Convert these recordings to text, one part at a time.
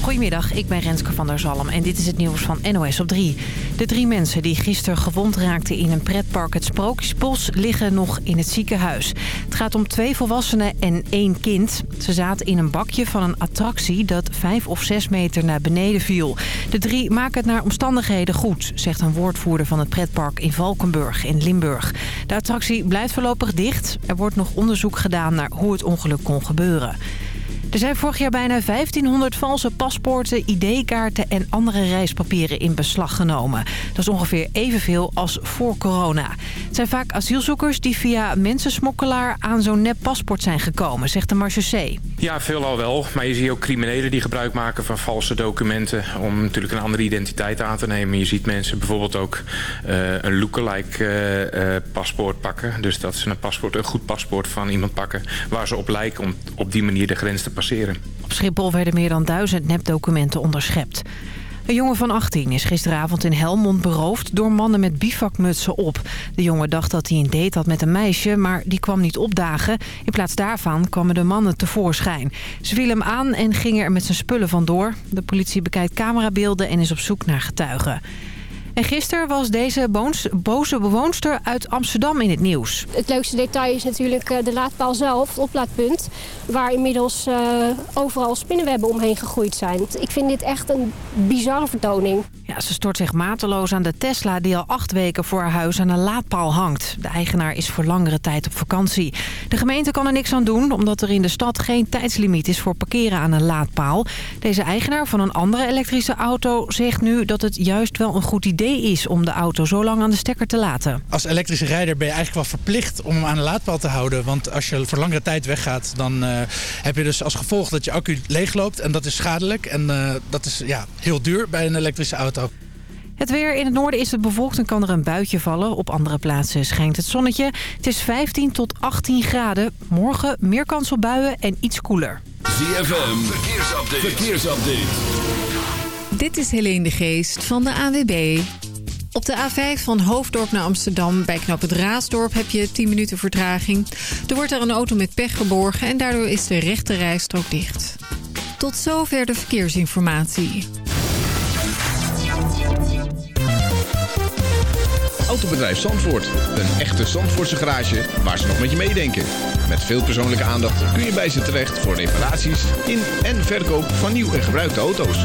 Goedemiddag, ik ben Renske van der Zalm en dit is het nieuws van NOS op 3. De drie mensen die gisteren gewond raakten in een pretpark het Sprookjesbos liggen nog in het ziekenhuis. Het gaat om twee volwassenen en één kind. Ze zaten in een bakje van een attractie dat vijf of zes meter naar beneden viel. De drie maken het naar omstandigheden goed, zegt een woordvoerder van het pretpark in Valkenburg in Limburg. De attractie blijft voorlopig dicht. Er wordt nog onderzoek gedaan naar hoe het ongeluk kon gebeuren. Er zijn vorig jaar bijna 1500 valse paspoorten, ID-kaarten en andere reispapieren in beslag genomen. Dat is ongeveer evenveel als voor corona. Het zijn vaak asielzoekers die via mensensmokkelaar aan zo'n nep paspoort zijn gekomen, zegt de marechaussee. Ja, veelal wel. Maar je ziet ook criminelen die gebruik maken van valse documenten... om natuurlijk een andere identiteit aan te nemen. Je ziet mensen bijvoorbeeld ook uh, een lookalike uh, uh, paspoort pakken. Dus dat ze een, paspoort, een goed paspoort van iemand pakken... waar ze op lijken om op die manier de grens te passeren. Op Schiphol werden meer dan duizend nepdocumenten onderschept. Een jongen van 18 is gisteravond in Helmond beroofd door mannen met bivakmutsen op. De jongen dacht dat hij een date had met een meisje, maar die kwam niet opdagen. In plaats daarvan kwamen de mannen tevoorschijn. Ze vielen hem aan en gingen er met zijn spullen vandoor. De politie bekijkt camerabeelden en is op zoek naar getuigen. En gisteren was deze boze bewoonster uit Amsterdam in het nieuws. Het leukste detail is natuurlijk de laadpaal zelf, het oplaadpunt. Waar inmiddels uh, overal spinnenwebben omheen gegroeid zijn. Ik vind dit echt een bizarre vertoning. Ja, ze stort zich mateloos aan de Tesla die al acht weken voor haar huis aan een laadpaal hangt. De eigenaar is voor langere tijd op vakantie. De gemeente kan er niks aan doen omdat er in de stad geen tijdslimiet is voor parkeren aan een laadpaal. Deze eigenaar van een andere elektrische auto zegt nu dat het juist wel een goed idee is om de auto zo lang aan de stekker te laten. Als elektrische rijder ben je eigenlijk wel verplicht om hem aan de laadpaal te houden. Want als je voor langere tijd weggaat, dan uh, heb je dus als gevolg dat je accu leegloopt. En dat is schadelijk en uh, dat is ja, heel duur bij een elektrische auto. Het weer in het noorden is het bevolkt en kan er een buitje vallen. Op andere plaatsen schijnt het zonnetje. Het is 15 tot 18 graden. Morgen meer kans op buien en iets koeler. ZFM, verkeersupdate. verkeersupdate. Dit is Helene de Geest van de AWB. Op de A5 van Hoofddorp naar Amsterdam bij knap het Raasdorp heb je 10 minuten vertraging. Er wordt er een auto met pech geborgen en daardoor is de rechte rijstrook dicht. Tot zover de verkeersinformatie. Autobedrijf Zandvoort. Een echte Zandvoortse garage waar ze nog met je meedenken. Met veel persoonlijke aandacht kun je bij ze terecht voor reparaties in en verkoop van nieuw en gebruikte auto's.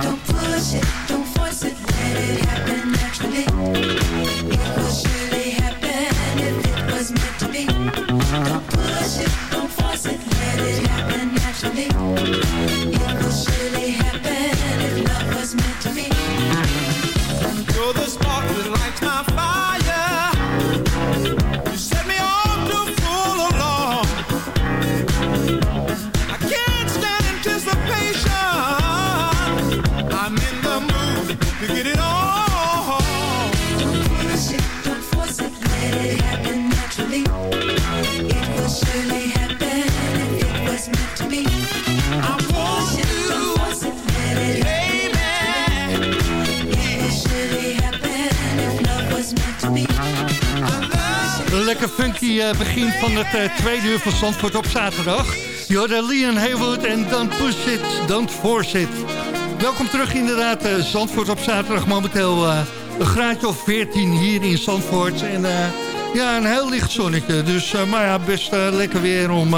Don't push it, don't force it, let it happen. Eh, begin van het uh, tweede uur van Zandvoort op zaterdag. Jorda Leon Haywood en Don't Push It, Don't Force It. Welkom terug inderdaad, uh, Zandvoort op zaterdag. Momenteel een graadje of 14 hier in Zandvoort. En ja, een heel licht zonnetje. Dus maar ja, best lekker weer om,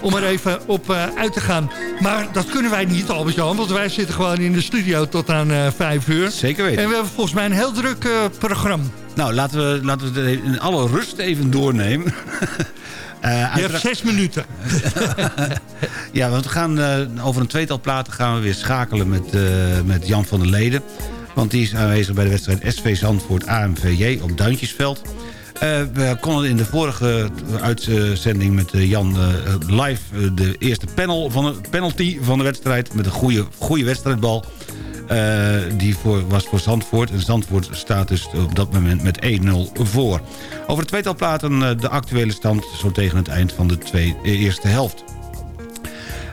om er even op uit te gaan. Maar dat kunnen wij niet, Albert-Jan. Want wij zitten gewoon in de studio tot aan 5 uur. Zeker weten. En we hebben volgens mij een heel druk programma. Nou, laten we, laten we het in alle rust even doornemen. Uh, Je hebt zes minuten. ja, want we gaan uh, over een tweetal platen gaan we weer schakelen met, uh, met Jan van der Leden. Want die is aanwezig bij de wedstrijd SV Zandvoort AMVJ op Duintjesveld. we konden in de vorige uitzending met Jan live de eerste panel van de, penalty van de wedstrijd... met een goede, goede wedstrijdbal uh, die voor, was voor Zandvoort. En Zandvoort staat dus op dat moment met 1-0 voor. Over de tweetal platen uh, de actuele stand zo tegen het eind van de uh, eerste helft.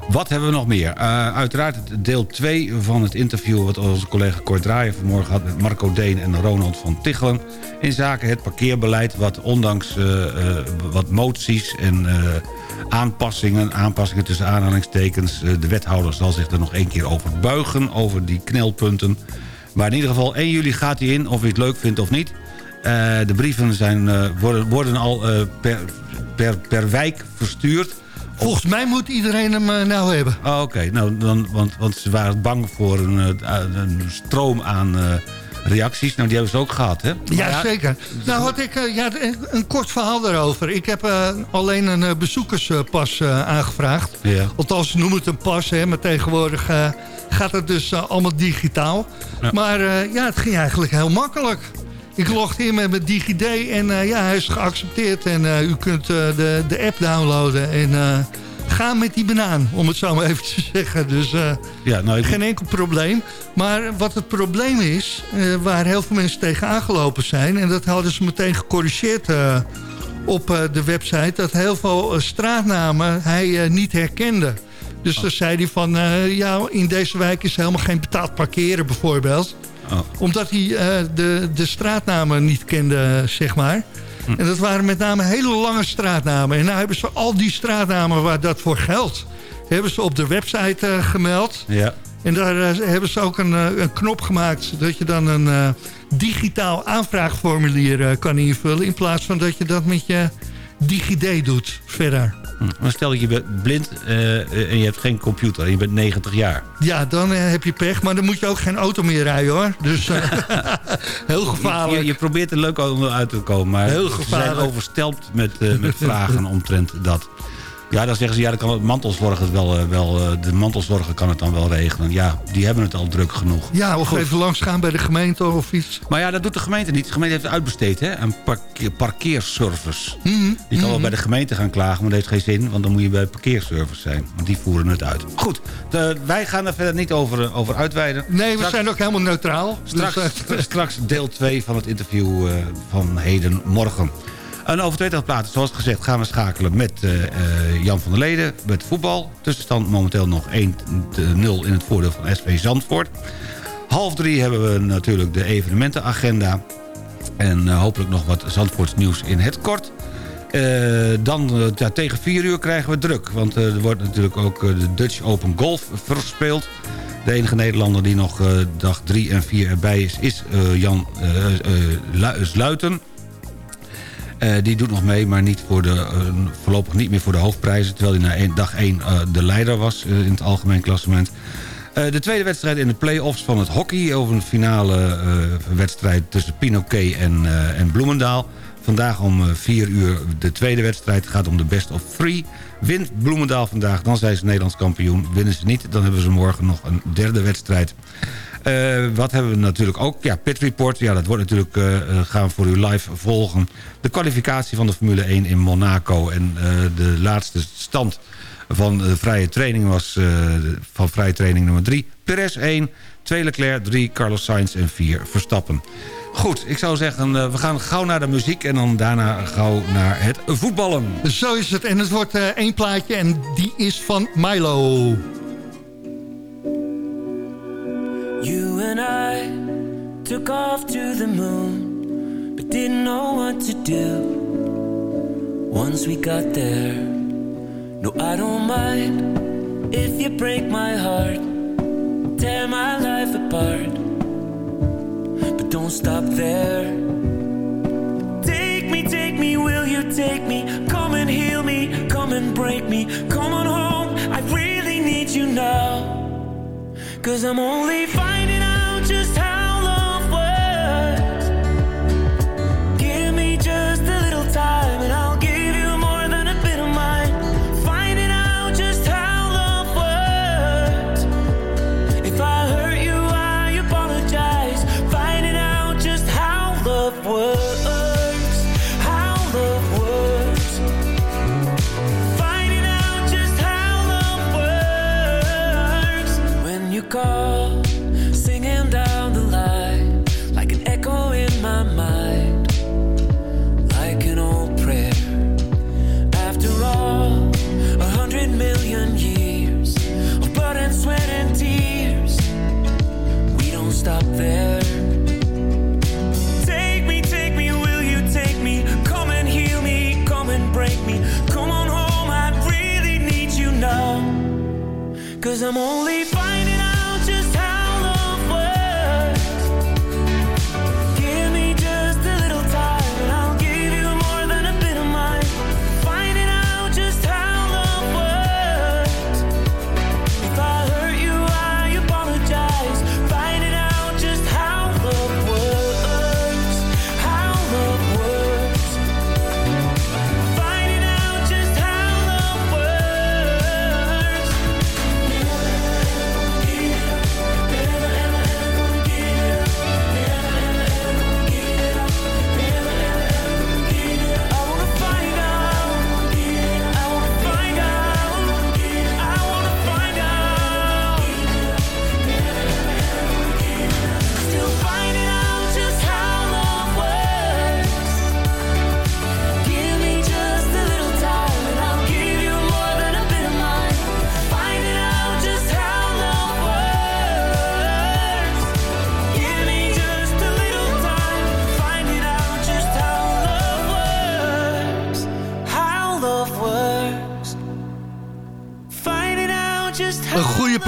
Wat hebben we nog meer? Uh, uiteraard deel 2 van het interview... wat onze collega Cor Draaien vanmorgen had met Marco Deen en Ronald van Tichelen... in zaken het parkeerbeleid... wat ondanks wat moties en aanpassingen... aanpassingen tussen aanhalingstekens... de wethouder zal zich er nog één keer over buigen... over die knelpunten. Maar in ieder geval 1 juli gaat hij in, of hij het leuk vindt of niet... de brieven zijn, worden, worden al per, per, per wijk verstuurd... Volgens mij moet iedereen hem nou hebben. Oh, Oké, nou, dan, want, want ze waren bang voor een, eh, een stroom aan reacties. Nou, die hebben ze ook gehad, hè? Ja, zeker. Nou, had ik uh, ja, een, kort verhaal daarover. Ik heb alleen een bezoekerspas aangevraagd. Ja. Althans, noem het een pas, hè. Maar tegenwoordig gaat het dus allemaal digitaal. Ja. Maar ja, het ging eigenlijk heel makkelijk. Ik logde in met mijn DigiD en ja, hij is geaccepteerd. En u kunt de, de app downloaden en ga met die banaan, om het zo maar even te zeggen. Dus ja, nou, ik... geen enkel probleem. Maar wat het probleem is, waar heel veel mensen tegen aangelopen zijn... en dat hadden ze meteen gecorrigeerd op de website... dat heel veel straatnamen hij niet herkende. Dus oh. dan zei hij van, ja, in deze wijk is helemaal geen betaald parkeren bijvoorbeeld... Oh. Omdat hij de, de straatnamen niet kende, zeg maar. Hm. En dat waren met name hele lange straatnamen. En nou hebben ze al die straatnamen waar dat voor geldt... hebben ze op de website uh, gemeld. Ja. En daar uh, hebben ze ook een, een, knop gemaakt... dat je dan een digitaal aanvraagformulier kan invullen... in plaats van dat je dat met je DigiD doet verder. Hm. Maar stel dat je bent blind uh, en je hebt geen computer en je bent 90 jaar. Ja, dan uh, heb je pech, maar dan moet je ook geen auto meer rijden hoor. Dus heel gevaarlijk. Je, je, probeert er leuk uit te komen, maar heel gevaarlijk. overstelpt met, met vragen omtrent dat. Ja, dan zeggen ze, ja, dan kan het mantelzorger het wel, eh, wel eh, de mantelzorger kan het dan wel regelen. Ja, die hebben het al druk genoeg. Ja, of even langs gaan bij de gemeente of iets. Maar ja, dat doet de gemeente niet. De gemeente heeft het uitbesteed, hè, een parkeer, parkeerservice. Mm -hmm. Je kan wel mhm. bij de gemeente gaan klagen, maar dat heeft geen zin, want dan moet je bij de parkeerservice zijn. Want die voeren het uit. Goed, de, wij gaan er verder niet over, over uitweiden. Nee, we zijn ook helemaal neutraal. Straks, dus, straks deel 2 van het interview uh, van heden morgen. En over tweetal platen, zoals gezegd, gaan we schakelen met uh, uh, Jan van der Leden. Met voetbal. Tussenstand momenteel nog 1-0 in het voordeel van SV Zandvoort. Half drie hebben we natuurlijk de evenementenagenda. En uh, hopelijk nog wat Zandvoorts nieuws in het kort. dan tegen vier uur krijgen we druk. Want er wordt natuurlijk ook de Dutch Open Golf verspeeld. De enige Nederlander die nog dag 3 en 4 erbij is, is Jan Sluiten. die doet nog mee, maar niet voor de, voorlopig niet meer voor de hoofdprijzen... terwijl hij na dag 1 de leider was in het algemeen klassement. de tweede wedstrijd in de play-offs van het hockey... over een finale wedstrijd tussen Pinoquet en, en Bloemendaal... Vandaag om 4 uur de tweede wedstrijd. Het gaat om de best of three. Wint Bloemendaal vandaag, dan zijn ze Nederlands kampioen. Winnen ze niet, dan hebben ze morgen nog een derde wedstrijd. Uh, wat hebben we natuurlijk ook? Ja, Pit Report. Ja, dat wordt natuurlijk, uh, gaan we voor u live volgen. De kwalificatie van de Formule 1 in Monaco. En de laatste stand van de vrije training was van vrije training nummer 3. Perez 1, 2 Leclerc, 3 Carlos Sainz en 4 Verstappen. Goed, ik zou zeggen, we gaan gauw naar de muziek... en dan daarna gauw naar het voetballen. Zo is het. En het wordt één plaatje en die is van Milo. Took off to the moon But didn't know what to do Once we got there No, I don't mind If you break my heart Tear my life apart But don't stop there. Take me, take me, will you take me? Come and heal me, come and break me. Come on home, I really need you now. Cause I'm only finding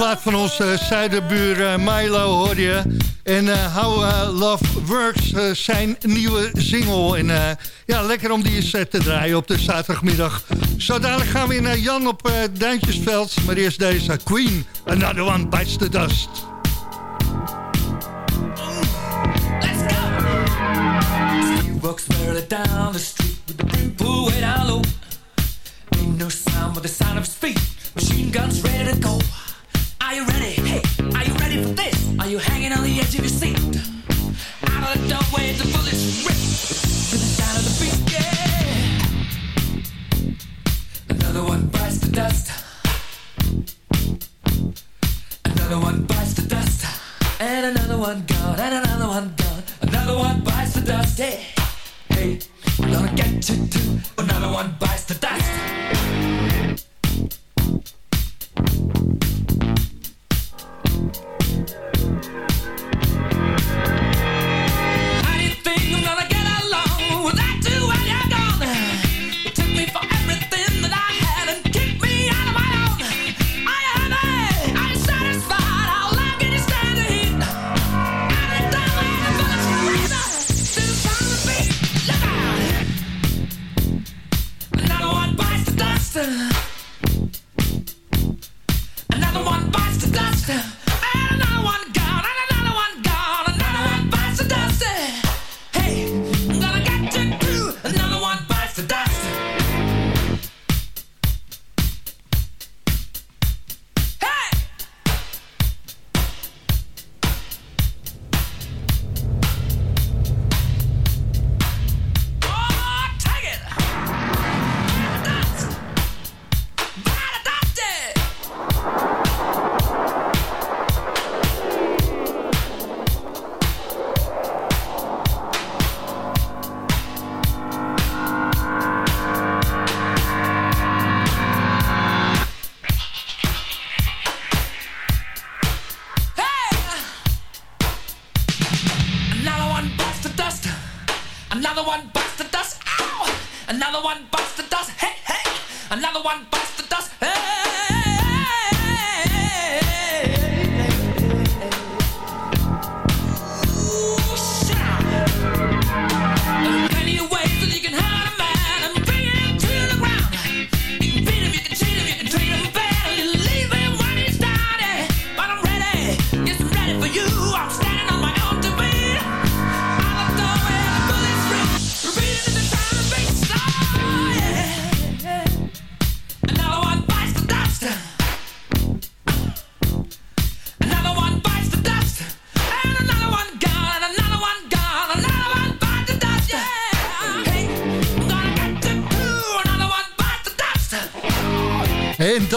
plaat van onze uh, zuiderbuur uh, Milo, hoor je. En uh, How Love Works, zijn nieuwe single. En ja, lekker om die eens te draaien op de zaterdagmiddag. Zo gaan we naar Jan op Duintjesveld. Maar eerst deze Queen, Another One Bites the Dust.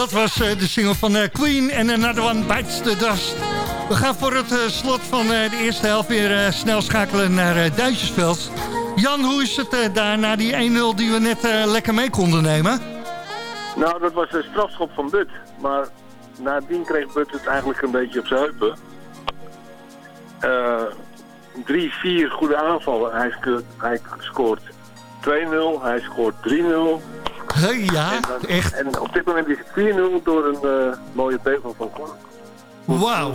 Dat was eh, de single van eh, Queen en Another One Bites the Dust. We gaan voor het eh, slot van de eerste helft weer snel schakelen naar Duitsersveld. Jan, hoe is het daar na die 1-0 die we net lekker mee konden nemen? Nou, dat was een strafschop van But. Maar nadien kreeg But het eigenlijk een beetje op zijn heupen. drie, vier goede aanvallen. Hij scoort 2-0, hij scoort 3-0 ja, echt. En op dit moment is het 4-0 door een uh, mooie tegel van Korn. Wauw.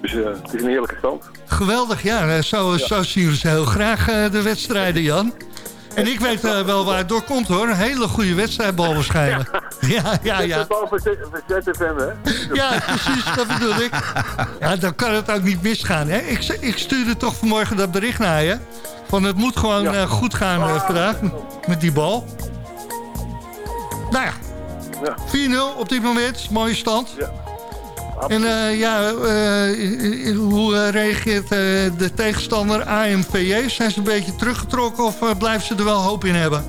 Dus uh, het is een heerlijke stand. Geweldig, ja. Eh, zo, ja. zo zien we ze heel graag de wedstrijden, Jan. En ik weet uh, wel waar het door komt hoor. Een hele goede wedstrijdbal waarschijnlijk. Ja, ja, ja. bal voor ZFM, hè? Ja, precies, dat bedoel ik. Ja, dan kan het ook niet misgaan, hè? Ik, ik stuurde toch vanmorgen dat bericht naar je. Van het moet gewoon ja. goed gaan uh, vandaag met die bal. Nou ja, ja. 4-0 op dit moment. Mooie stand. Ja. En uh, ja, uh, hoe reageert uh, de tegenstander AMVJ? Zijn ze een beetje teruggetrokken of blijven ze er wel hoop in hebben?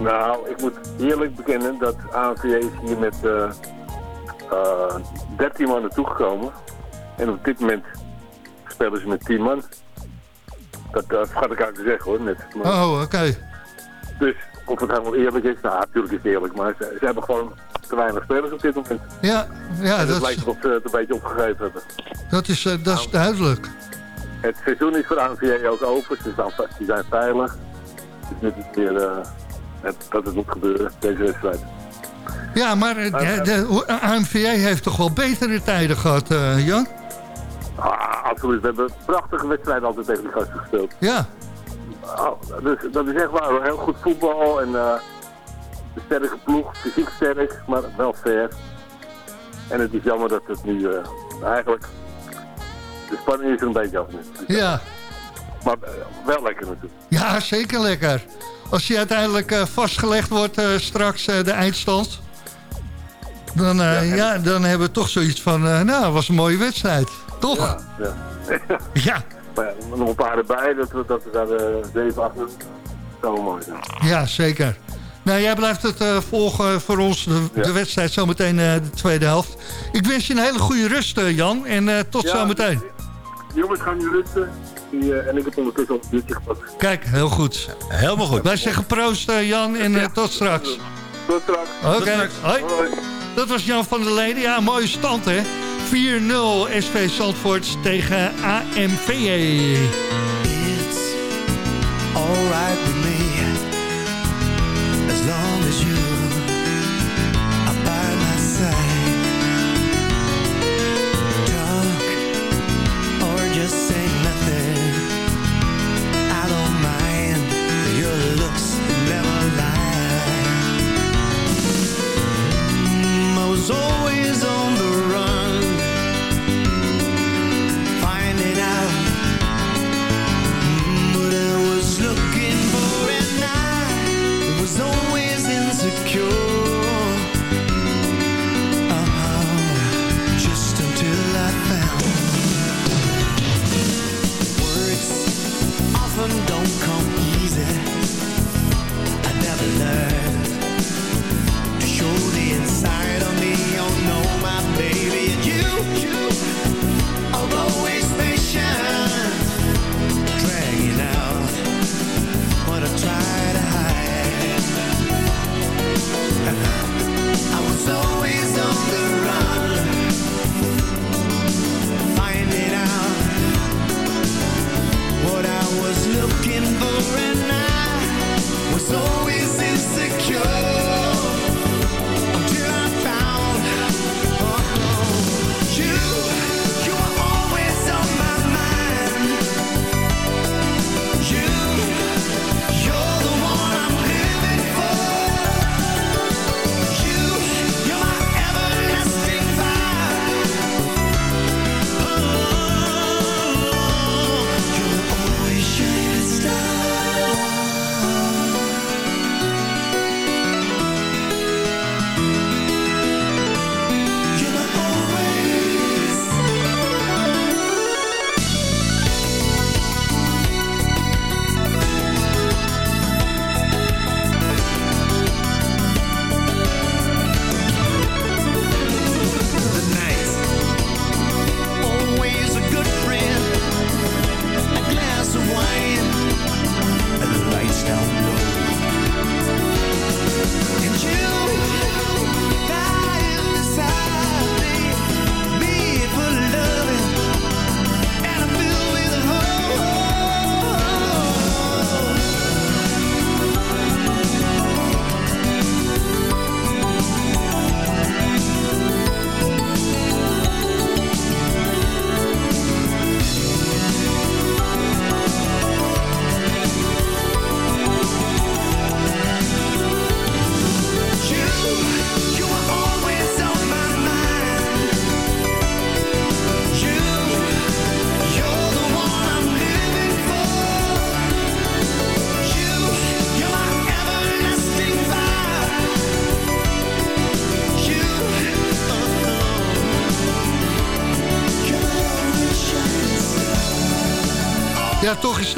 Nou, ik moet eerlijk bekennen dat AMVJ is hier met 13 man naartoe gekomen. En op dit moment spelen ze met 10 man. Dat, dat vergat ik te zeggen hoor, net. Oh, oké. Dus of het helemaal eerlijk is, nou natuurlijk is het eerlijk, maar ze, ze hebben gewoon te weinig spelers op dit moment. Ja, ja dat lijkt erop ze het een beetje opgegeven hebben. Dat is, uh, dat is nou, duidelijk. Het seizoen is voor de ANVJ ook over, ze zijn, die zijn veilig. Dus nu is het weer uh, het, dat het moet gebeuren, deze wedstrijd. Ja, maar uh, de, de ANVJ heeft toch wel betere tijden gehad, Jan? Ah, absoluut. We hebben prachtige wedstrijden altijd tegen die gasten gespeeld. Ja. Oh, dus, dat is echt waar. Heel goed voetbal en uh, een sterke ploeg. Fysiek sterk, maar wel fair. En het is jammer dat het nu uh, eigenlijk... De spanning is er een beetje af nu. Ja. Maar uh, wel lekker natuurlijk. Ja, zeker lekker. Als je uiteindelijk vastgelegd wordt straks de eindstand... Dan, ja, ja, dan hebben we toch zoiets van... nou, was een mooie wedstrijd. Toch? Ja. ja. ja nog een paar erbij, dat we, dat we daar de 7, 8 zou mooi zijn. Ja, zeker. Nou, jij blijft het uh, volgen voor ons, de, ja. de wedstrijd zometeen uh, de tweede helft. Ik wens je een hele goede rust, uh, Jan, en uh, tot ja, zometeen. Jongens gaan nu rusten. Die, en ik heb ondertussen al een biertje gepakt. Kijk, heel goed. Helemaal goed. Wij zeggen proost, Jan, en tot straks. Tot straks. Oké, okay. hoi. hoi. Dat was Jan van der Leden. Ja, mooie stand, hè. 4-0 SV Zandvoort tegen long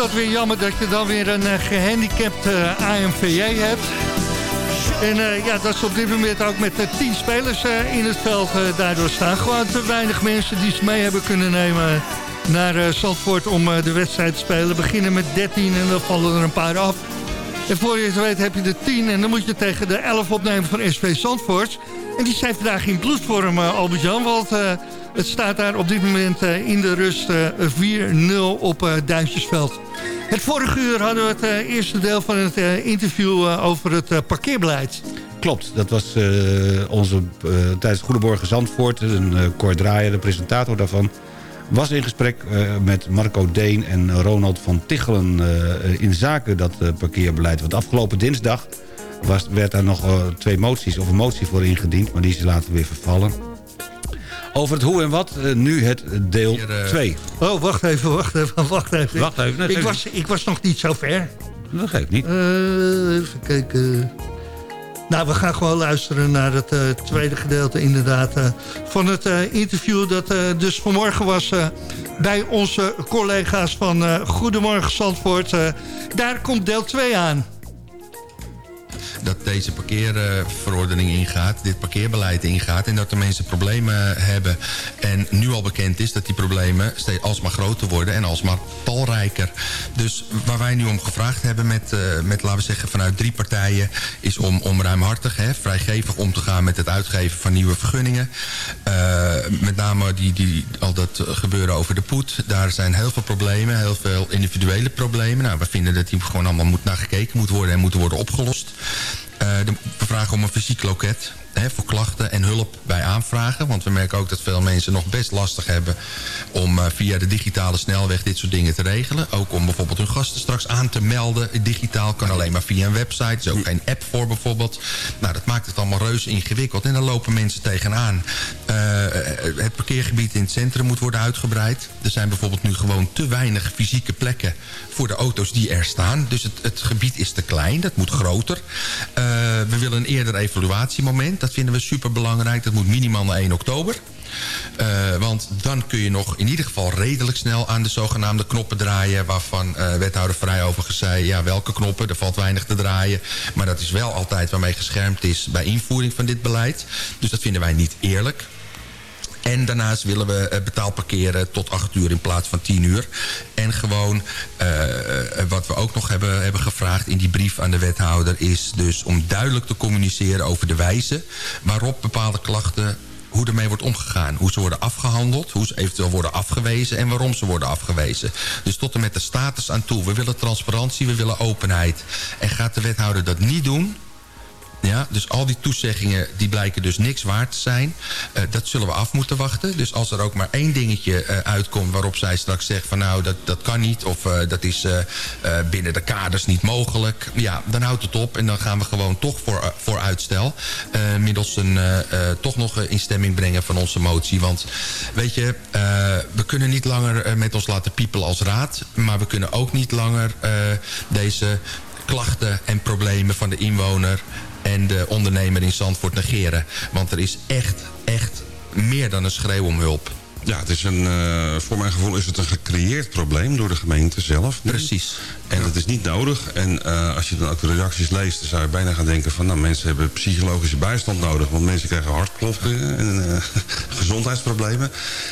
dat weer jammer dat je dan weer een uh, gehandicapt uh, AMVJ hebt. En uh, ja, dat is op dit moment ook met tien spelers in het veld daardoor staan. Gewoon te weinig mensen die ze mee hebben kunnen nemen naar Zandvoort om de wedstrijd te spelen. Beginnen met 13 en dan vallen er een paar af. En voor je het weet heb je de 10 en dan moet je tegen de 11 opnemen van SV Zandvoort. En die zijn vandaag in bloedvorm, Albert-Jan, want... Het staat daar op dit moment eh, in de rust 4-0 eh, op eh, Duintjesveld. Het vorige uur hadden we het eerste deel van het interview over het parkeerbeleid. Klopt, dat was onze, tijdens Goedemorgen Zandvoort. Een uh, Draaier, de presentator daarvan... was in gesprek met Marco Deen en Ronald van Tichelen... in zaken dat parkeerbeleid. Want afgelopen dinsdag was, werd daar nog twee moties... of een motie voor ingediend, maar die is later weer vervallen. Over het hoe en wat, uh, nu het deel 2. Uh, oh, wacht even, wacht even, wacht even. Wacht even. ik, was, ik was nog niet zo ver. Dat geeft niet. Uh, even kijken. Nou, we gaan gewoon luisteren naar het uh, tweede gedeelte inderdaad uh, van het uh, interview... dat dus vanmorgen was bij onze collega's van Goedemorgen Zandvoort. daar komt deel 2 aan dat deze parkeerverordening ingaat, dit parkeerbeleid ingaat... en dat de mensen problemen hebben. En nu al bekend is dat die problemen steeds alsmaar groter worden... en alsmaar talrijker. Dus waar wij nu om gevraagd hebben met, uh, met laten we zeggen, vanuit drie partijen... is om, om ruimhartig, vrijgevig om te gaan met het uitgeven van nieuwe vergunningen. Uh, met name die, die, al dat gebeuren over de poet. Daar zijn heel veel problemen, heel veel individuele problemen. Nou, we vinden dat die gewoon allemaal moet naar gekeken moet worden... en moeten worden opgelost. Uh, we vragen om een fysiek loket voor klachten en hulp bij aanvragen. Want we merken ook dat veel mensen nog best lastig hebben... om uh, via de digitale snelweg dit soort dingen te regelen. Ook om bijvoorbeeld hun gasten straks aan te melden. Digitaal kan alleen maar via een website. Er is ook geen app voor bijvoorbeeld. Nou, dat maakt het allemaal reuze ingewikkeld. En dan lopen mensen tegenaan. Uh, het parkeergebied in het centrum moet worden uitgebreid. Er zijn bijvoorbeeld nu gewoon te weinig fysieke plekken... voor de auto's die er staan. Dus het, het gebied is te klein. Dat moet groter. We willen een eerder evaluatiemoment. Dat vinden we super belangrijk. Dat moet minimaal naar 1 oktober. Uh, want dan kun je nog in ieder geval redelijk snel aan de zogenaamde knoppen draaien... waarvan uh, wethouder Vrij overigens zei... ja, welke knoppen, er valt weinig te draaien. Maar dat is wel altijd waarmee geschermd is bij invoering van dit beleid. Dus dat vinden wij niet eerlijk. En daarnaast willen we uh, betaald parkeren tot 8 uur in plaats van 10 uur. En gewoon, uh, wat we ook nog hebben, hebben gevraagd in die brief aan de wethouder... is dus om duidelijk te communiceren over de wijze... waarop bepaalde klachten hoe ermee wordt omgegaan. Hoe ze worden afgehandeld, hoe ze eventueel worden afgewezen... en waarom ze worden afgewezen. Dus tot en met de status aan toe. We willen transparantie, we willen openheid. En gaat de wethouder dat niet doen ja, dus al die toezeggingen die blijken dus niks waard te zijn. Uh, dat zullen we af moeten wachten. Dus als er ook maar één dingetje uh, uitkomt waarop zij straks zegt van nou dat, dat kan niet of uh, dat is binnen de kaders niet mogelijk. Ja, dan houdt het op en dan gaan we gewoon toch voor, voor uitstel. middels een toch nog in stemming brengen van onze motie. Want weet je, we kunnen niet langer met ons laten piepelen als raad. Maar we kunnen ook niet langer deze klachten en problemen van de inwoner en de ondernemer in Zandvoort negeren. Want er is echt, echt meer dan een schreeuw om hulp. Ja, het is een, uh, voor mijn gevoel is het een gecreëerd probleem door de gemeente zelf. Precies. En dat is niet nodig. En uh, als je dan ook de reacties leest, dan zou je bijna gaan denken van... nou, mensen hebben psychologische bijstand nodig. Want mensen krijgen hartkloppen en uh, gezondheidsproblemen.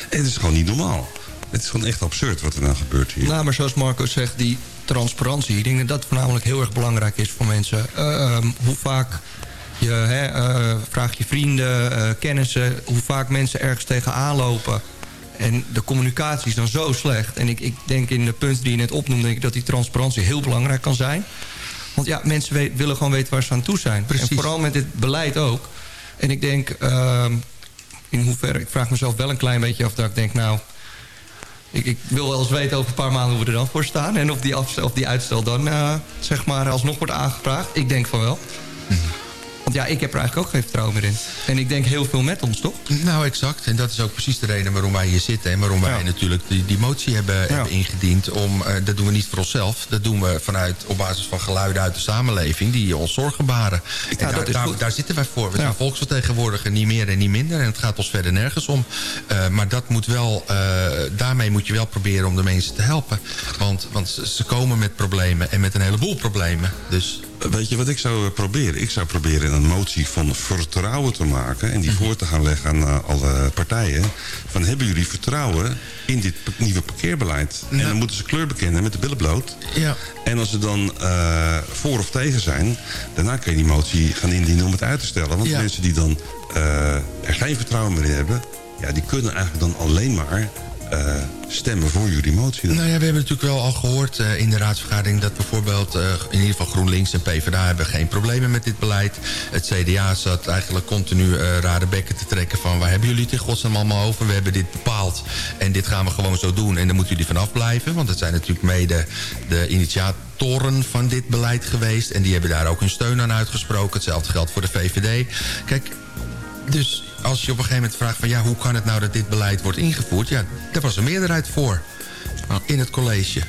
En het is gewoon niet normaal. Het is gewoon echt absurd wat er nou gebeurt hier. Nou, maar zoals Marco zegt, die transparantie. Ik denk dat dat voornamelijk heel erg belangrijk is voor mensen. Uh, hoe vaak je hè, uh, vraagt je vrienden, uh, kennissen... hoe vaak mensen ergens tegenaan lopen. En de communicatie is dan zo slecht. En ik, ik denk in de punten die je net opnoemde... Denk ik dat die transparantie heel belangrijk kan zijn. Want ja, mensen weet, willen gewoon weten waar ze aan toe zijn. Precies. En vooral met dit beleid ook. En ik denk, ehm, in hoeverre... Ik vraag mezelf wel een klein beetje af dat ik denk... nou ik, ik, wil wel eens weten over een paar maanden hoe we er dan voor staan. En of die, of die uitstel dan uh, zeg maar alsnog wordt aangevraagd. Ik denk van wel. Want ja, ik heb er eigenlijk ook geen vertrouwen meer in. En ik denk heel veel met ons, toch? Nou, exact. En dat is ook precies de reden waarom wij hier zitten. En waarom wij natuurlijk die, die motie hebben, hebben ingediend. Om, uh, dat doen we niet voor onszelf. Dat doen we vanuit, op basis van geluiden uit de samenleving... die ons zorgen baren. en daar, daar, daar, zitten wij voor. We zijn volksvertegenwoordiger, niet meer en niet minder. En het gaat ons verder nergens om. Uh, maar dat moet wel, uh, daarmee moet je wel proberen om de mensen te helpen. Want, want ze komen met problemen en met een heleboel problemen. Dus... Weet je wat ik zou proberen? Ik zou proberen een motie van vertrouwen te maken... en die Mhm. voor te gaan leggen aan uh, alle partijen. Van hebben jullie vertrouwen in dit nieuwe parkeerbeleid? En dan moeten ze kleur bekennen met de billen bloot. Ja. En als ze dan uh, voor of tegen zijn... daarna kun je die motie gaan indienen om het uit te stellen. Want Ja. mensen die dan uh, er geen vertrouwen meer in hebben... ja, die kunnen eigenlijk dan alleen maar... Uh, stemmen voor jullie motie. Nou ja, we hebben natuurlijk wel al gehoord uh, in de raadsvergadering... dat bijvoorbeeld uh, in ieder geval GroenLinks en PvdA hebben geen problemen met dit beleid. Het CDA zat eigenlijk continu rare bekken te trekken van... waar hebben jullie het in godsnaam allemaal over? We hebben dit bepaald en dit gaan we gewoon zo doen. En dan moeten jullie vanaf blijven. Want het zijn natuurlijk mede de initiatoren van dit beleid geweest. En die hebben daar ook hun steun aan uitgesproken. Hetzelfde geldt voor de VVD. Kijk, dus als je op een gegeven moment vraagt van... ja, hoe kan het nou dat dit beleid wordt ingevoerd? Ja, daar was een meerderheid voor in het college.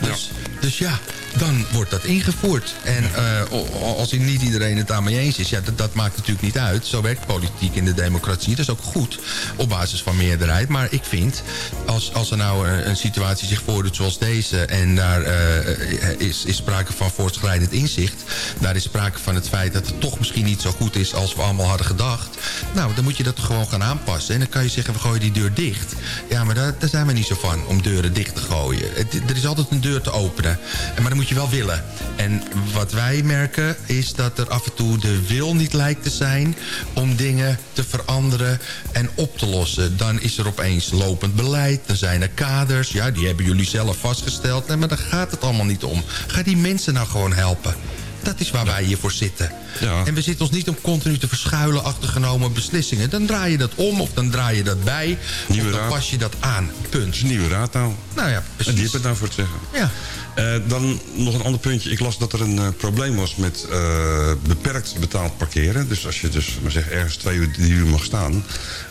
Dus ja, dus ja dan wordt dat ingevoerd. En uh, als niet iedereen het daarmee eens is... ja, dat, dat, maakt natuurlijk niet uit. Zo werkt politiek in de democratie. Dat is ook goed op basis van meerderheid. Maar ik vind, als, als er nou een, een situatie zich voordoet zoals deze... en daar uh, is, is sprake van voortschrijdend inzicht... daar is sprake van het feit dat het toch misschien niet zo goed is... als we allemaal hadden gedacht... nou, dan moet je dat gewoon gaan aanpassen. En dan kan je zeggen, we gooien die deur dicht. Ja, maar daar, daar zijn we niet zo van, om deuren dicht te gooien. Het, er is altijd een deur te openen. Maar dan moet je wel willen. En wat wij merken is dat er af en toe de wil niet lijkt te zijn... om dingen te veranderen en op te lossen. Dan is er opeens lopend beleid, dan zijn er kaders. Ja, die hebben jullie zelf vastgesteld. Maar daar gaat het allemaal niet om. Ga die mensen nou gewoon helpen. Dat is waar wij hiervoor zitten. Ja. En we zitten ons niet om continu te verschuilen achter genomen beslissingen. Dan draai je dat om of dan draai je dat bij. Nieuwe of dan raad. pas je dat aan. Punt. Nieuwe raad nou. Nou ja, precies. En die heeft het nou voor te zeggen. Ja. Uh, dan nog een ander puntje. Ik las dat er een uh, probleem was met uh, beperkt betaald parkeren. Dus als je dus maar zeg, ergens twee uur, drie uur mag staan...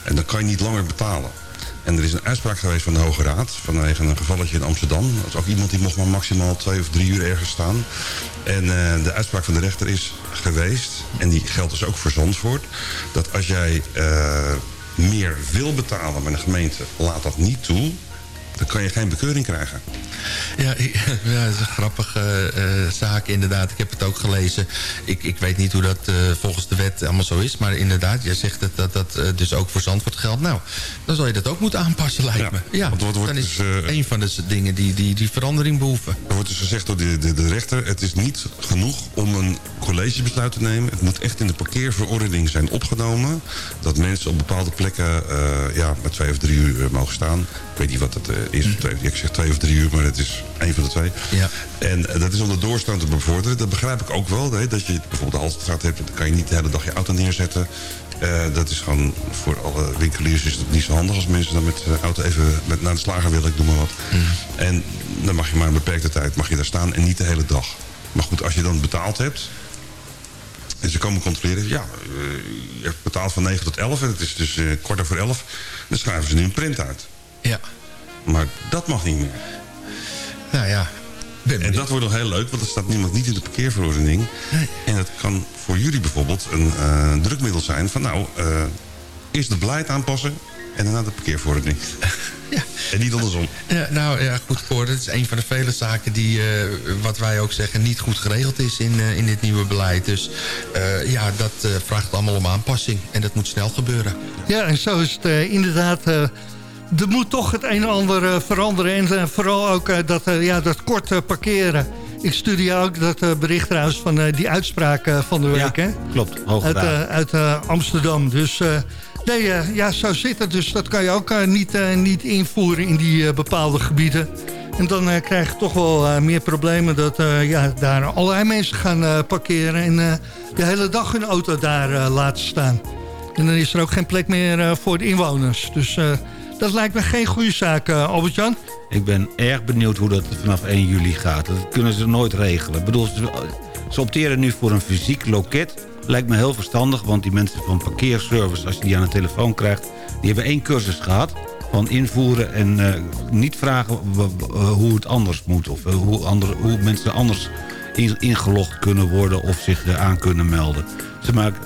en dan kan je niet langer betalen. En er is een uitspraak geweest van de Hoge Raad... vanwege een gevalletje in Amsterdam. Dat is ook iemand die mocht maar maximaal twee of drie uur ergens staan. En uh, de uitspraak van de rechter is geweest... en die geldt dus ook voor Zandvoort... dat als jij uh, meer wil betalen, maar de gemeente laat dat niet toe... dan kan je geen bekeuring krijgen. Ja, ja, dat is een grappige uh, zaak inderdaad. Ik heb het ook gelezen. Ik, ik weet niet hoe dat uh, volgens de wet allemaal zo is. Maar inderdaad, jij zegt dat dat, dat uh, dus ook voor Zandvoort geldt. Nou, dan zal je dat ook moeten aanpassen, lijkt ja, me. Ja, want wat wordt dan is dus, een van de dingen die, die, die verandering behoeven. Er wordt dus gezegd door de, de, de rechter... het is niet genoeg om een collegebesluit te nemen. Het moet echt in de parkeerverordening zijn opgenomen... dat mensen op bepaalde plekken ja, met twee of drie uur mogen staan. Ik weet niet wat het is. Mm. Ik zeg twee of drie uur, maar het is één van de twee. Ja. En uh, dat is om de doorstand te bevorderen. Dat begrijp ik ook wel. Hè, dat je bijvoorbeeld de Haltestraat hebt. Dan kan je niet de hele dag je auto neerzetten. Uh, dat is gewoon voor alle winkeliers is het niet zo handig als mensen dan met de auto even met, naar de slager willen, ik noem maar wat. Mm. En dan mag je maar een beperkte tijd mag je daar staan en niet de hele dag. Maar goed, als je dan betaald hebt, en ze komen controleren, ja, je hebt betaald van 9 tot 11 en het is dus uh, kwart over 11, dan schrijven ze nu een print uit. Ja. Maar dat mag niet meer. Nou ja. En dat wordt nog heel leuk, want er staat niemand niet in de parkeerverordening. Nee. En het kan voor jullie bijvoorbeeld een uh, drukmiddel zijn van nou, uh, eerst het beleid aanpassen en daarna de parkeerverordening. Ja. En niet andersom. Ja, nou ja, goed voor. Dat is een van de vele zaken die, uh, wat wij ook zeggen, niet goed geregeld is in, uh, in dit nieuwe beleid. Dus uh, ja, dat vraagt allemaal om aanpassing. En dat moet snel gebeuren. Ja, en zo is het inderdaad er moet toch het een en ander uh, veranderen. En uh, vooral ook uh, dat, ja, dat kort parkeren. Ik studeer ook dat bericht trouwens van die uitspraak van de week. Ja, hè? klopt. Uit, uit Amsterdam. Dus nee, ja, zo zit het. Dus dat kan je ook niet, niet invoeren in die bepaalde gebieden. En dan krijg je toch wel meer problemen dat ja, daar allerlei mensen gaan parkeren... en de hele dag hun auto daar laten staan. En dan is er ook geen plek meer voor de inwoners. Dus... Dat lijkt me geen goede zaak, uh, Albert-Jan. Ik ben erg benieuwd hoe dat vanaf 1 juli gaat. Dat kunnen ze nooit regelen. Bedoel, ze, opteren nu voor een fysiek loket Lijkt me heel verstandig, want die mensen van parkeerservice... als je die aan de telefoon krijgt, die hebben één cursus gehad van invoeren en eh, niet vragen hoe het anders moet. Of hoe, hoe mensen anders ingelogd kunnen worden of zich aan kunnen melden. Ze maken,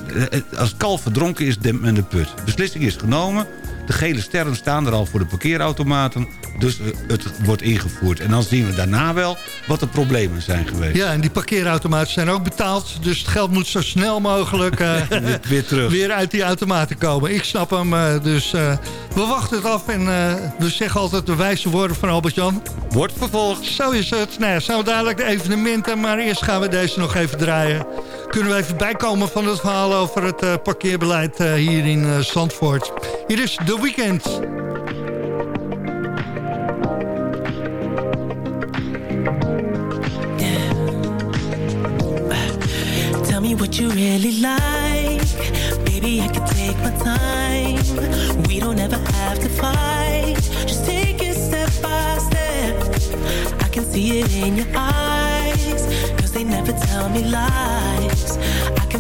als kalf verdronken is, dempt men de put. Beslissing is genomen. De gele sterren staan er al voor de parkeerautomaten. Dus eh, het wordt ingevoerd. En dan zien we daarna wel wat de problemen zijn geweest. Ja, en die parkeerautomaten zijn ook betaald. Dus het geld moet zo snel mogelijk uh, weer, terug. weer uit die automaten komen. Ik snap hem. Uh, dus we wachten het af. En we zeggen altijd de wijze woorden van Albert-Jan. Wordt vervolgd. Zo is het. Nou ja, zo dadelijk de evenementen. Maar eerst gaan we deze nog even draaien. Kunnen we even bijkomen van het verhaal over het parkeerbeleid hier in Zandvoort. Hier is The Weekend. Tell me what you really like. Baby, I can take my time. We don't ever have to fight. Just take it step by step. I can see it in your eyes. Cause they never tell me lies.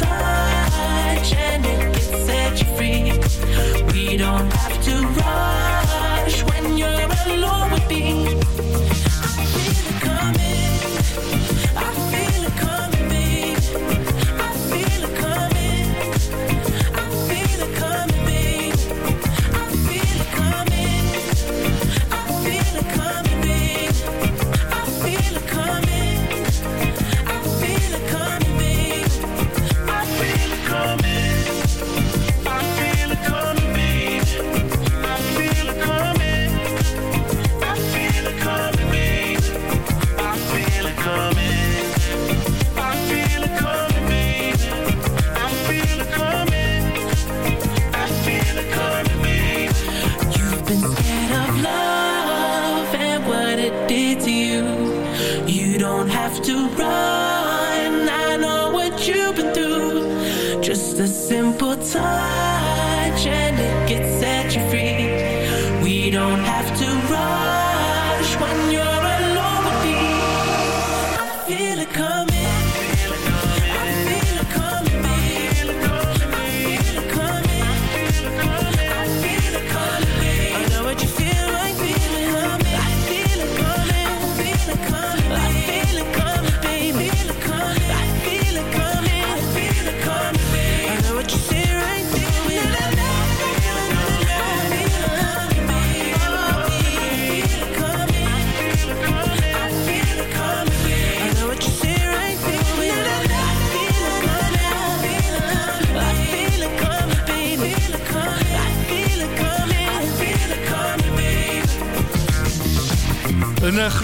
Touch and it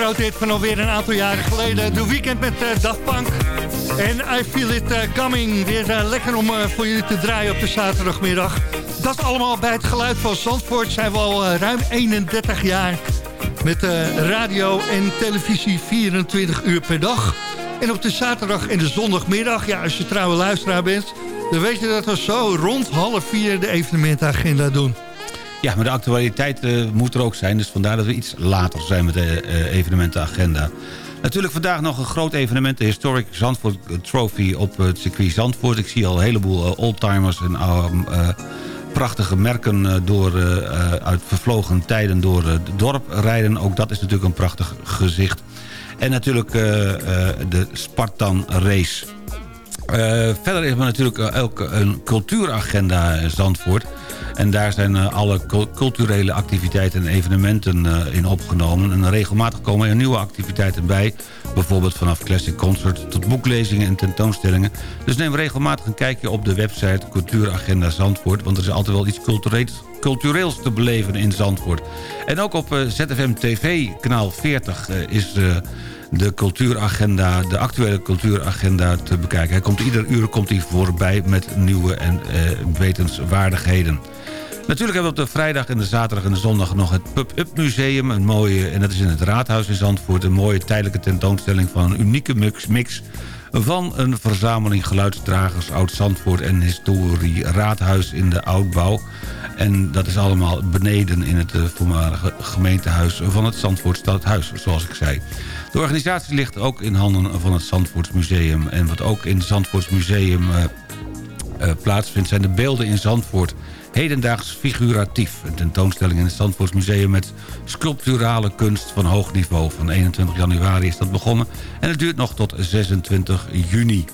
groot hit van alweer een aantal jaren geleden. De weekend met uh, Daft. En I Feel It uh, Coming. Weer lekker om voor jullie te draaien op de zaterdagmiddag. Dat allemaal bij het geluid van Zandvoort zijn we al ruim 31 jaar. Met radio en televisie 24 uur per dag. En op de zaterdag en de zondagmiddag, ja, als je trouwe luisteraar bent... dan weet je dat we zo rond half vier de evenementagenda doen. Ja, maar de actualiteit uh, moet er ook zijn. Dus vandaar dat we iets later zijn met de uh, evenementenagenda. Natuurlijk vandaag nog een groot evenement. De Historic Zandvoort Trophy op het circuit Zandvoort. Ik zie al een heleboel oldtimers en uh, prachtige merken door, uit vervlogen tijden door het dorp rijden. Ook dat is natuurlijk een prachtig gezicht. En natuurlijk de Spartan Race. Verder is er natuurlijk ook een cultuuragenda Zandvoort. En daar zijn eh, alle culturele activiteiten en evenementen eh, in opgenomen. En regelmatig komen er nieuwe activiteiten bij. Bijvoorbeeld vanaf classic concert tot boeklezingen en tentoonstellingen. Dus neem regelmatig een kijkje op de website Cultuuragenda Zandvoort. Want er is altijd wel iets cultureels, te beleven in Zandvoort. En ook op eh, ZFM TV, kanaal 40, is de cultuuragenda, de actuele cultuuragenda te bekijken. Hij komt, ieder uur komt hij voorbij met nieuwe en wetenswaardigheden. Natuurlijk hebben we op de vrijdag en de zaterdag en de zondag nog het Pub-Up Museum. Een mooie, en dat is in het Raadhuis in Zandvoort. Een mooie tijdelijke tentoonstelling van een unieke mix, mix van een verzameling geluidsdragers Oud-Zandvoort en historie Raadhuis in de Oudbouw. En dat is allemaal beneden in het eh, voormalige gemeentehuis van het Zandvoort Stadhuis, zoals ik zei. De organisatie ligt ook in handen van het Zandvoortsmuseum. En wat ook in het Zandvoortsmuseum uh, uh, plaatsvindt zijn de beelden in Zandvoort hedendaags figuratief. Een tentoonstelling in het Zandvoortsmuseum met sculpturale kunst van hoog niveau. Van 21 januari is dat begonnen en het duurt nog tot 26 juni.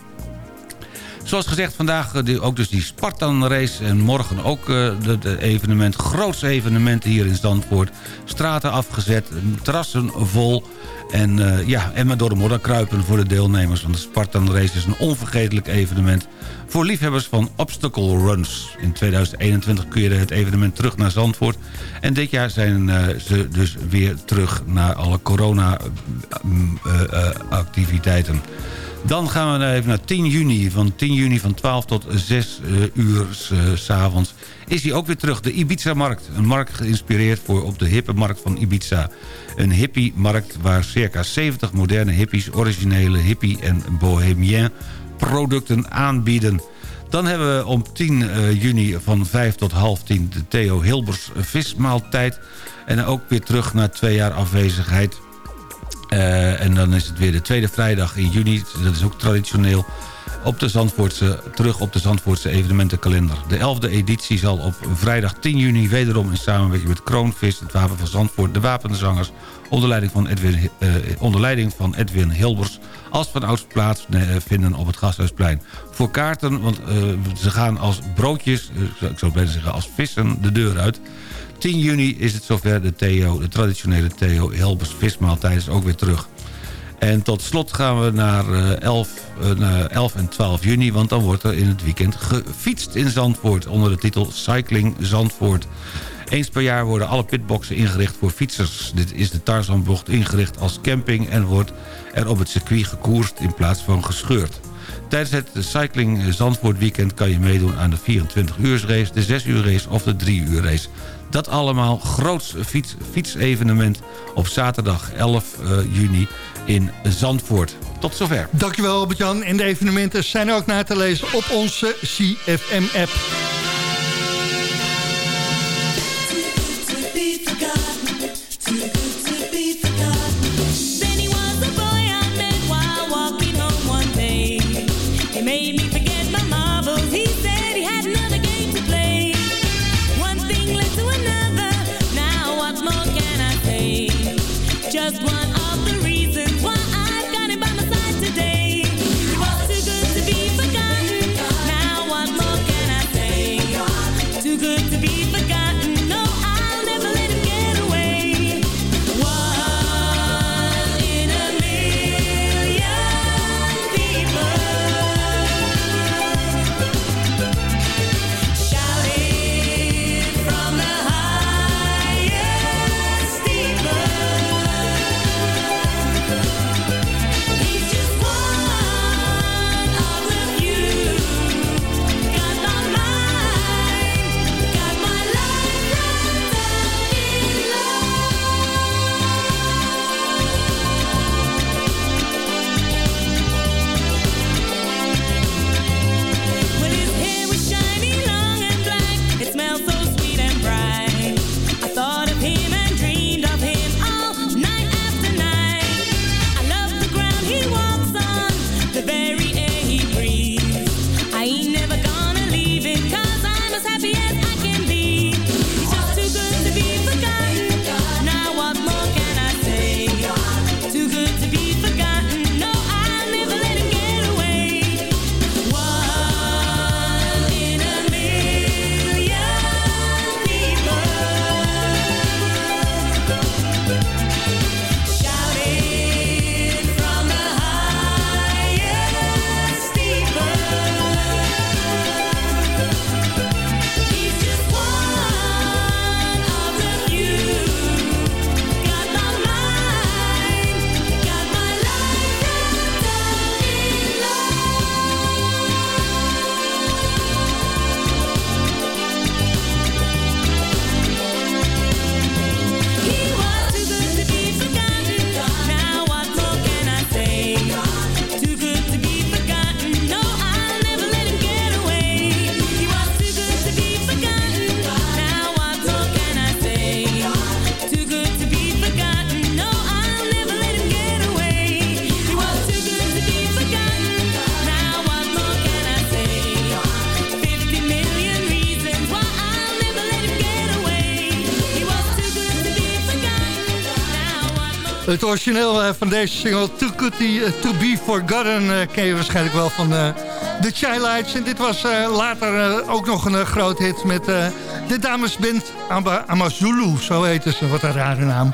Zoals gezegd, vandaag eh, ook dus die Spartan race. En morgen ook het eh, evenement. Grootste evenement hier in Zandvoort. Straten afgezet, terrassen vol. En, uh, ja, en maar door de modder kruipen voor de deelnemers. Want de Spartan race is een onvergetelijk evenement voor liefhebbers van obstacle runs. In 2021 keerde het evenement terug naar Zandvoort. En dit jaar zijn ze dus weer terug naar alle corona-activiteiten. Dan gaan we even naar 10 juni. Van 10 juni van 12 tot 6 uh, uur uh, s'avonds is hij ook weer terug. De Ibiza-markt. Een markt geïnspireerd voor op de hippe markt van Ibiza. Een hippie-markt waar circa 70 moderne hippies... originele hippie en bohemien producten aanbieden. Dan hebben we om 10 uh, juni van 5 tot half 10 de Theo Hilbers vismaaltijd. En ook weer terug na twee jaar afwezigheid. Uh, en dan is het weer de tweede vrijdag in juni. Dat is ook traditioneel. Op de Zandvoortse, terug op de Zandvoortse evenementenkalender. De 11e editie zal op vrijdag 10 juni wederom in samenwerking met Kroonvis... het Wapen van Zandvoort, de Wapenzangers... onder leiding van Edwin, uh, onder leiding van Edwin Hilbers als van ouds plaatsvinden op het Gasthuisplein. Voor kaarten, want uh, ze gaan als broodjes, uh, ik zou beter zeggen als vissen, de deur uit. 10 juni is het zover de Theo, de traditionele Theo Helbers vismaaltijd is ook weer terug. En tot slot gaan we naar 11, uh, 11 en 12 juni... want dan wordt er in het weekend gefietst in Zandvoort... onder de titel Cycling Zandvoort. Eens per jaar worden alle pitboxen ingericht voor fietsers. Dit is de Tarzanbocht ingericht als camping... en wordt er op het circuit gekoerst in plaats van gescheurd. Tijdens het Cycling Zandvoort weekend kan je meedoen aan de 24 uur race, de 6 uur race of de 3 uur race. Dat allemaal groots fiets, fietsevenement op zaterdag 11 uh, juni in Zandvoort. Tot zover. Dankjewel Albert-Jan. En de evenementen zijn ook na te lezen op onze CFM-app. Het origineel eh, van deze single, Too Good To Be Forgotten, eh, ken je waarschijnlijk wel van uh, The. En dit was later ook nog een groot hit met de damesband Amazulu, zo heten ze, wat een rare naam.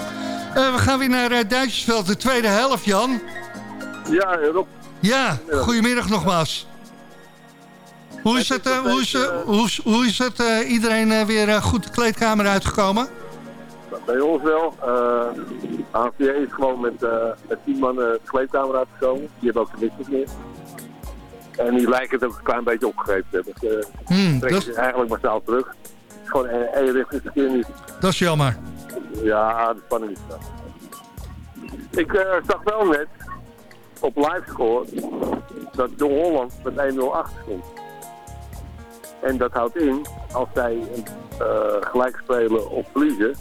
we gaan weer naar Duitsersveld, de tweede helft, Jan. Ja, Rob. Ja, goedemiddag nogmaals. Hoe is het, hoe is, hoe, hoe is het iedereen weer goed de kleedkamer uitgekomen? bij ons wel. Uh, AVA is gewoon met, uh, met tien man de kleedkamer uitgekomen. Die hebben ook de missers meer. En die lijken het ook een klein beetje opgegeven te hebben. Dus, uh, hmm, trekken dat... eigenlijk massaal terug. Het is gewoon één richting verkeer niet. Dat is jammer. Ja, de spanning is dat. Ik uh, zag wel net op livescore dat John Holland met 1-0 achter stond. En dat houdt in, als zij uh, gelijk spelen of verliezen,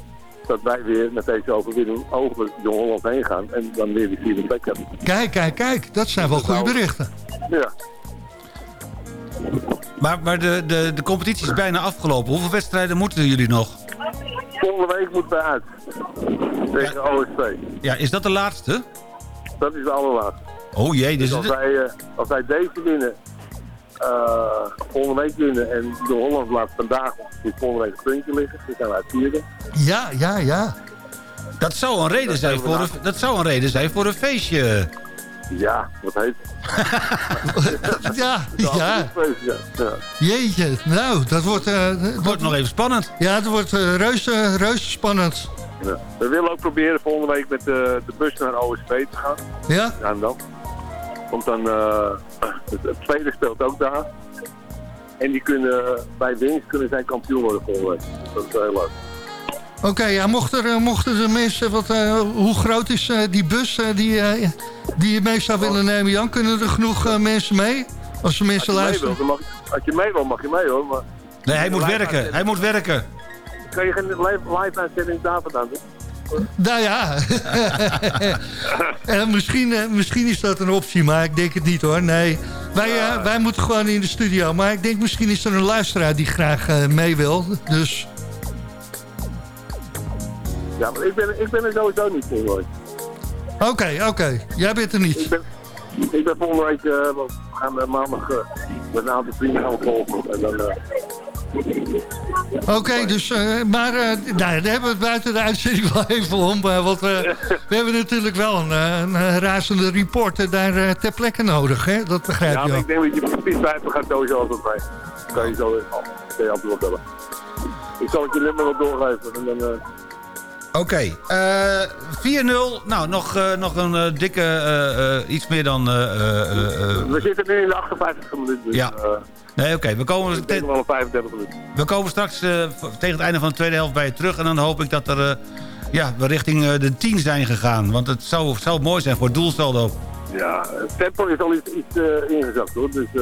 dat wij weer met deze overwinning over Jong Holland heen gaan en dan weer die vierde plek hebben. Kijk, kijk, kijk. Dat zijn wel goede berichten. Ja. Maar, maar de, de, de competitie is bijna afgelopen. Hoeveel wedstrijden moeten jullie nog? Volgende week moeten wij uit. Tegen ja. OSV. Ja, is dat de laatste? Dat is de allerlaatste. Oh jee. Dus, dus als, wij, uh, als wij deze winnen uh, volgende week winnen. En de Holland laat vandaag volgende week een puntje liggen. Dus zijn uit vierde. Ja, ja, ja. Dat zou een reden, zijn voor, een, dat zou een reden zijn voor een feestje. Ja, wat heet ja, ja. Jeetje, nou, dat wordt... Uh, dat wordt nog even spannend. Ja, het wordt uh, reuze, reuze spannend. Ja. We willen ook proberen volgende week met de, de bus naar OSV te gaan. Ja? Ja, en dan. Komt dan, uh, het, tweede speelt ook daar. En die kunnen, bij winst kunnen zij kampioen worden volgende week. Dat is heel leuk. Oké, ja, mochten, er, mochten de mensen, wat, uh, hoe groot is uh, die bus uh, die, die je mee zou willen nemen, Jan? Kunnen er genoeg mensen mee? Als ze mensen als luisteren? Wil, mag, als je mee wil, mag je mee hoor. Maar nee, hij moet werken. Hij moet werken. Kan je geen live, live uitzending daar vandaan doen? Nou ja, uh, misschien, uh, misschien is dat een optie, maar ik denk het niet hoor. Nee, wij, uh, wij moeten gewoon in de studio. Maar ik denk misschien is er een luisteraar die graag mee wil. Dus... Ja, maar ik ben, ik ben er sowieso niet voor hoor. Oké, okay, oké. Okay. Jij bent er niet. Ik ben, ik ben volgende week, we gaan maandag met een aantal vrienden gaan volgen. En dan Oké, okay, dus, uh, maar uh, nou, daar hebben we het buiten de uitzending wel even om. Uh, want we hebben natuurlijk wel een, een razende reporter daar ter plekke nodig. Hè? Dat begrijp ja, je Ja, ik denk dat je precies bij gaat sowieso altijd bij. kan je zo kan je altijd wel bellen. Ik zal het je nummer wel doorgeven. En dan, Oké, okay. 4-0. Nou, nog, uh, nog een uh, dikke, uh, iets meer dan... We zitten nu in de 58 minuten. Dus, ja. Nee, oké. We, komen wel 35 minuten. we komen straks tegen het einde van de tweede helft bij je terug. En dan hoop ik dat er, ja, we richting de 10 zijn gegaan. Want het zou, zou mooi zijn voor het doelsaldo. Ja, het tempo is al iets, iets ingezakt hoor. Dus ik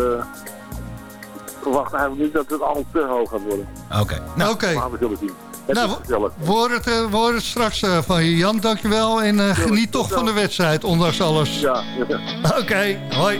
verwacht eigenlijk niet dat het al te hoog gaat worden. Oké. Nou, oké. Maar we zullen zien. Nou, we horen, het, uh, we horen het straks van je, Jan. Dankjewel. En uh, geniet toch van de wedstrijd, ondanks alles. Ja. Oké, okay, hoi.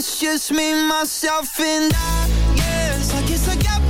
it's just me, myself, and I. Yes, I guess I got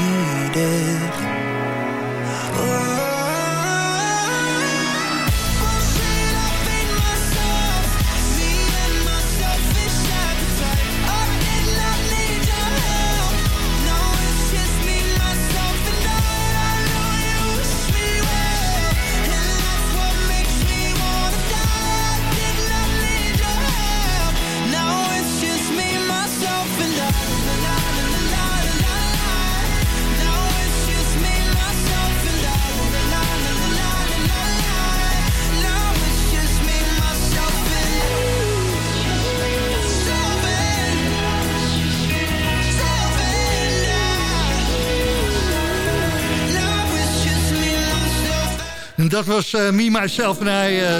En dat was eh, Me, Myself en I, eh,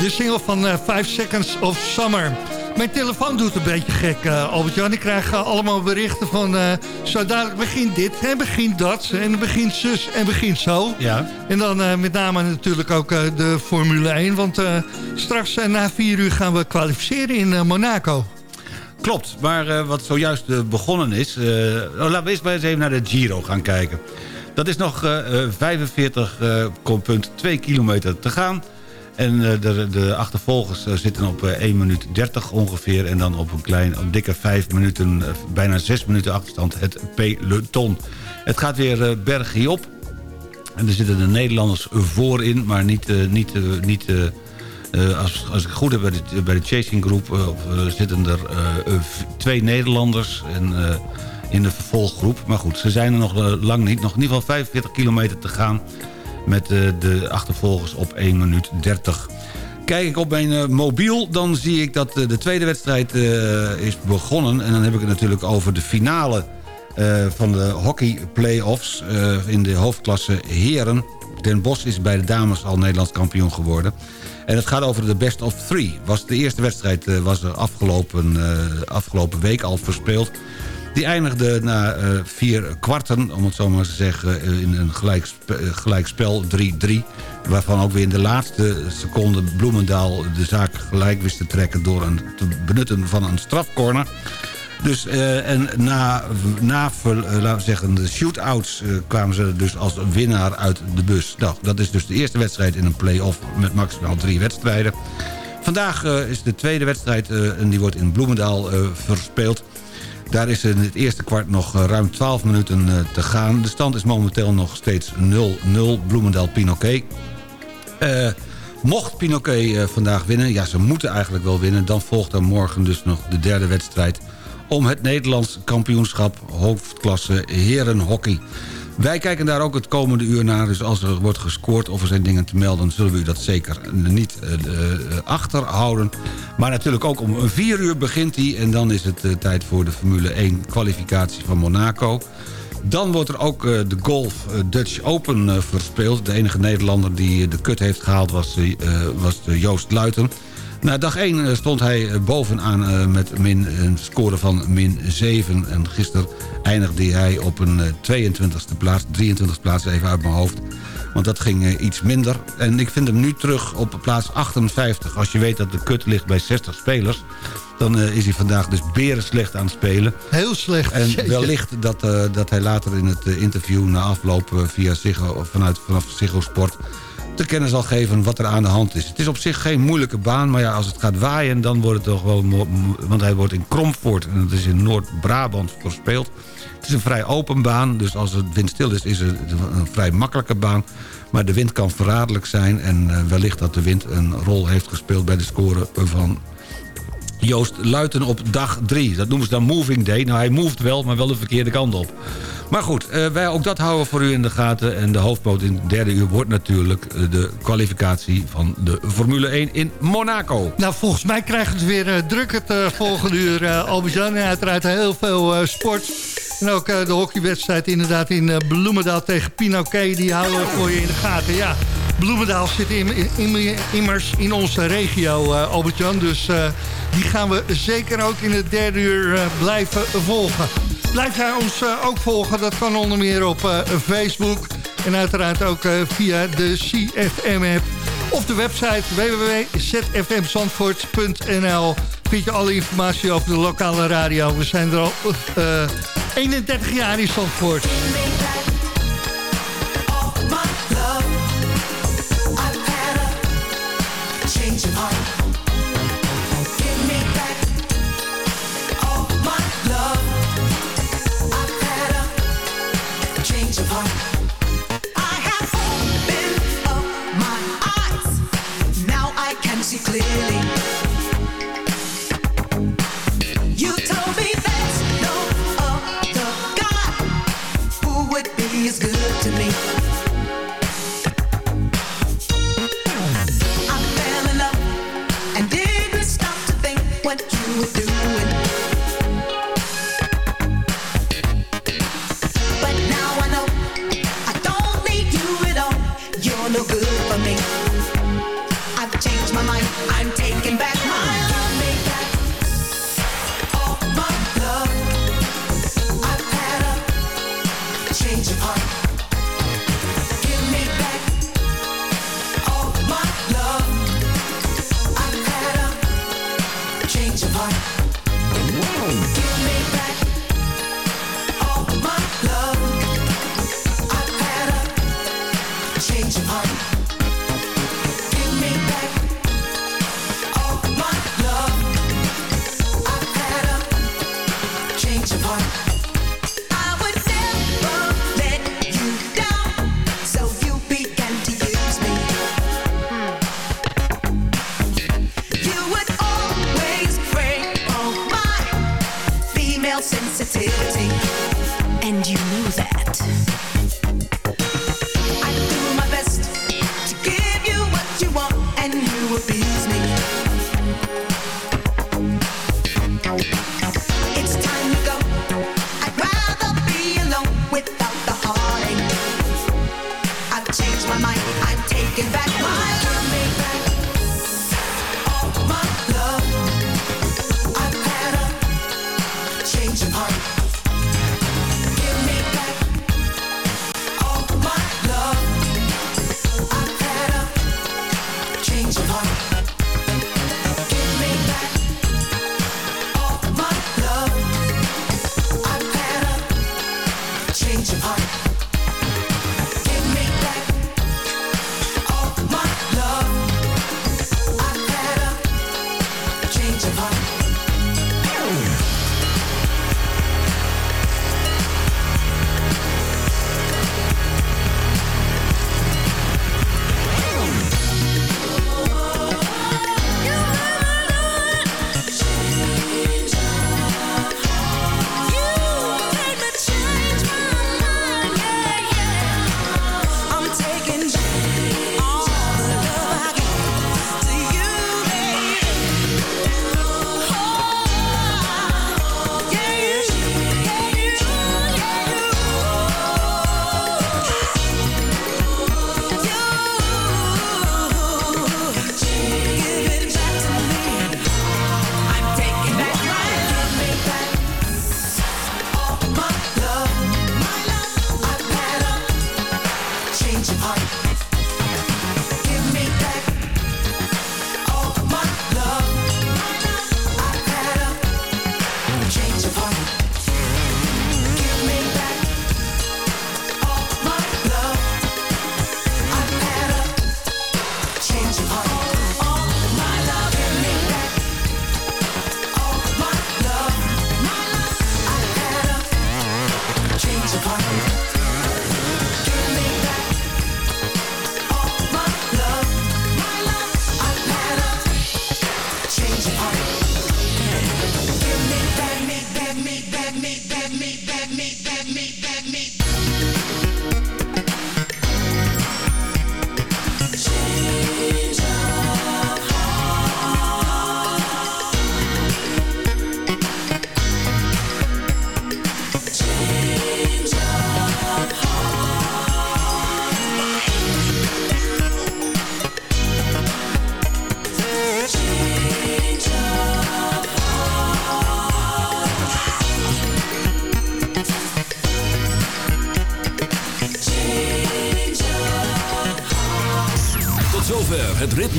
de single van eh 5 Seconds of Summer. Mijn telefoon doet een beetje gek, Albert-Jan. Ik krijg allemaal berichten van... zo dadelijk begint dit en begint dat. En begint zus en begint zo. Ja. En dan met name natuurlijk ook de Formule 1. Want straks na vier uur gaan we kwalificeren in Monaco. Klopt, maar wat zojuist begonnen is... oh, laten we eerst maar eens even naar de Giro gaan kijken. Dat is nog eh, eh, 45,2 kilometer te gaan. En eh, de, de achtervolgers eh, zitten op eh, 1 minuut 30 ongeveer... en dan op een klein, dikke 5 minuten, eh, bijna 6 minuten achterstand het peloton. Het gaat weer eh, bergje op. En er zitten de Nederlanders voorin, maar niet... eh, niet, eh, niet eh, eh, als, als ik goed heb bij de, bij de Chasing Groep eh, eh, zitten er eh, eh, v- twee Nederlanders en, eh, in de vervolggroep. Maar goed, ze zijn er nog eh, lang niet. Nog in ieder geval 45 kilometer te gaan met eh, de achtervolgers op 1 minuut 30. Kijk ik op mijn eh, mobiel, dan zie ik dat de tweede wedstrijd is begonnen. En dan heb ik het natuurlijk over de finale van de hockey play-offs in de hoofdklasse heren. Den Bosch is bij de dames al Nederlands kampioen geworden. En het gaat over de best of three. Was de eerste wedstrijd was er afgelopen, afgelopen week al verspeeld. Die eindigde na eh, vier kwarten, om het zo maar te zeggen... eh, in een eh, gelijkspel 3-3. Waarvan ook weer in de laatste seconde Bloemendaal de zaak gelijk wist te trekken... door een, te benutten van een strafcorner. Dus, en na, na laten we zeggen, de shootouts kwamen ze dus als winnaar uit de bus. Nou, dat is dus de eerste wedstrijd in een play-off met maximaal drie wedstrijden. Vandaag is de tweede wedstrijd en die wordt in Bloemendaal verspeeld. Daar is in het eerste kwart nog eh, ruim 12 minuten eh, te gaan. De stand is momenteel nog steeds 0-0 Bloemendaal-Pinoquet. Eh, mocht Pinoquet vandaag winnen, ja ze moeten eigenlijk wel winnen... dan volgt er morgen dus nog de derde wedstrijd... om het Nederlands kampioenschap hoofdklasse herenhockey. Wij kijken daar ook het komende uur naar. Dus als er wordt gescoord of er zijn dingen te melden... zullen we u dat zeker niet eh, eh, achterhouden. Maar natuurlijk ook om vier uur begint hij... en dan is het tijd voor de Formule 1 kwalificatie van Monaco... Dan wordt er ook de Golf Dutch Open verspeeld. De enige Nederlander die de kut heeft gehaald was, was Joost Luiten. Na dag 1 stond hij eh, bovenaan eh, met min, een score van min 7. En gisteren eindigde hij op een eh, 22e plaats, 23e plaats even uit mijn hoofd. Want dat ging eh, iets minder. En ik vind hem nu terug op plaats 58. Als je weet dat de kut ligt bij 60 spelers... dan eh, is hij vandaag dus beren slecht aan het spelen. Heel slecht. En wellicht dat, eh, dat hij later in het eh, interview na afloop eh, via Ziggo, of vanuit, vanaf Ziggo Sport te kennen zal geven wat er aan de hand is. Het is op zich geen moeilijke baan, maar ja, als het gaat waaien... dan wordt het toch wel... Want hij wordt in Kromvoort, en dat is in Noord-Brabant, verspeeld. Het is een vrij open baan, dus als het windstil is... is het een vrij makkelijke baan. Maar de wind kan verraderlijk zijn... en eh, wellicht dat de wind een rol heeft gespeeld... bij de score van Joost Luiten op dag 3. Dat noemen ze dan moving day. Nou, hij moved wel, maar wel de verkeerde kant op. Maar goed, eh, wij ook dat houden voor u in de gaten. En de hoofdmoot in het derde uur wordt natuurlijk eh, de kwalificatie van de Formule 1 in Monaco. Nou, volgens mij krijgen we het weer eh, druk het volgende uur, eh Albert-Jan. En uiteraard heel veel sport. En ook de hockeywedstrijd inderdaad in Bloemendaal tegen Pinoquet. Die houden we voor je in de gaten. Ja, Bloemendaal zit im- im- immers in onze regio, eh, Albert-Jan. Dus eh, die gaan we zeker ook in het derde uur eh, blijven volgen. Blijf jij ons ook volgen. Dat kan onder meer op Facebook. En uiteraard ook via de CFM-app. Of de website www.zfmzandvoort.nl. vind je alle informatie over de lokale radio. We zijn er al uh, 31 jaar in Zandvoort.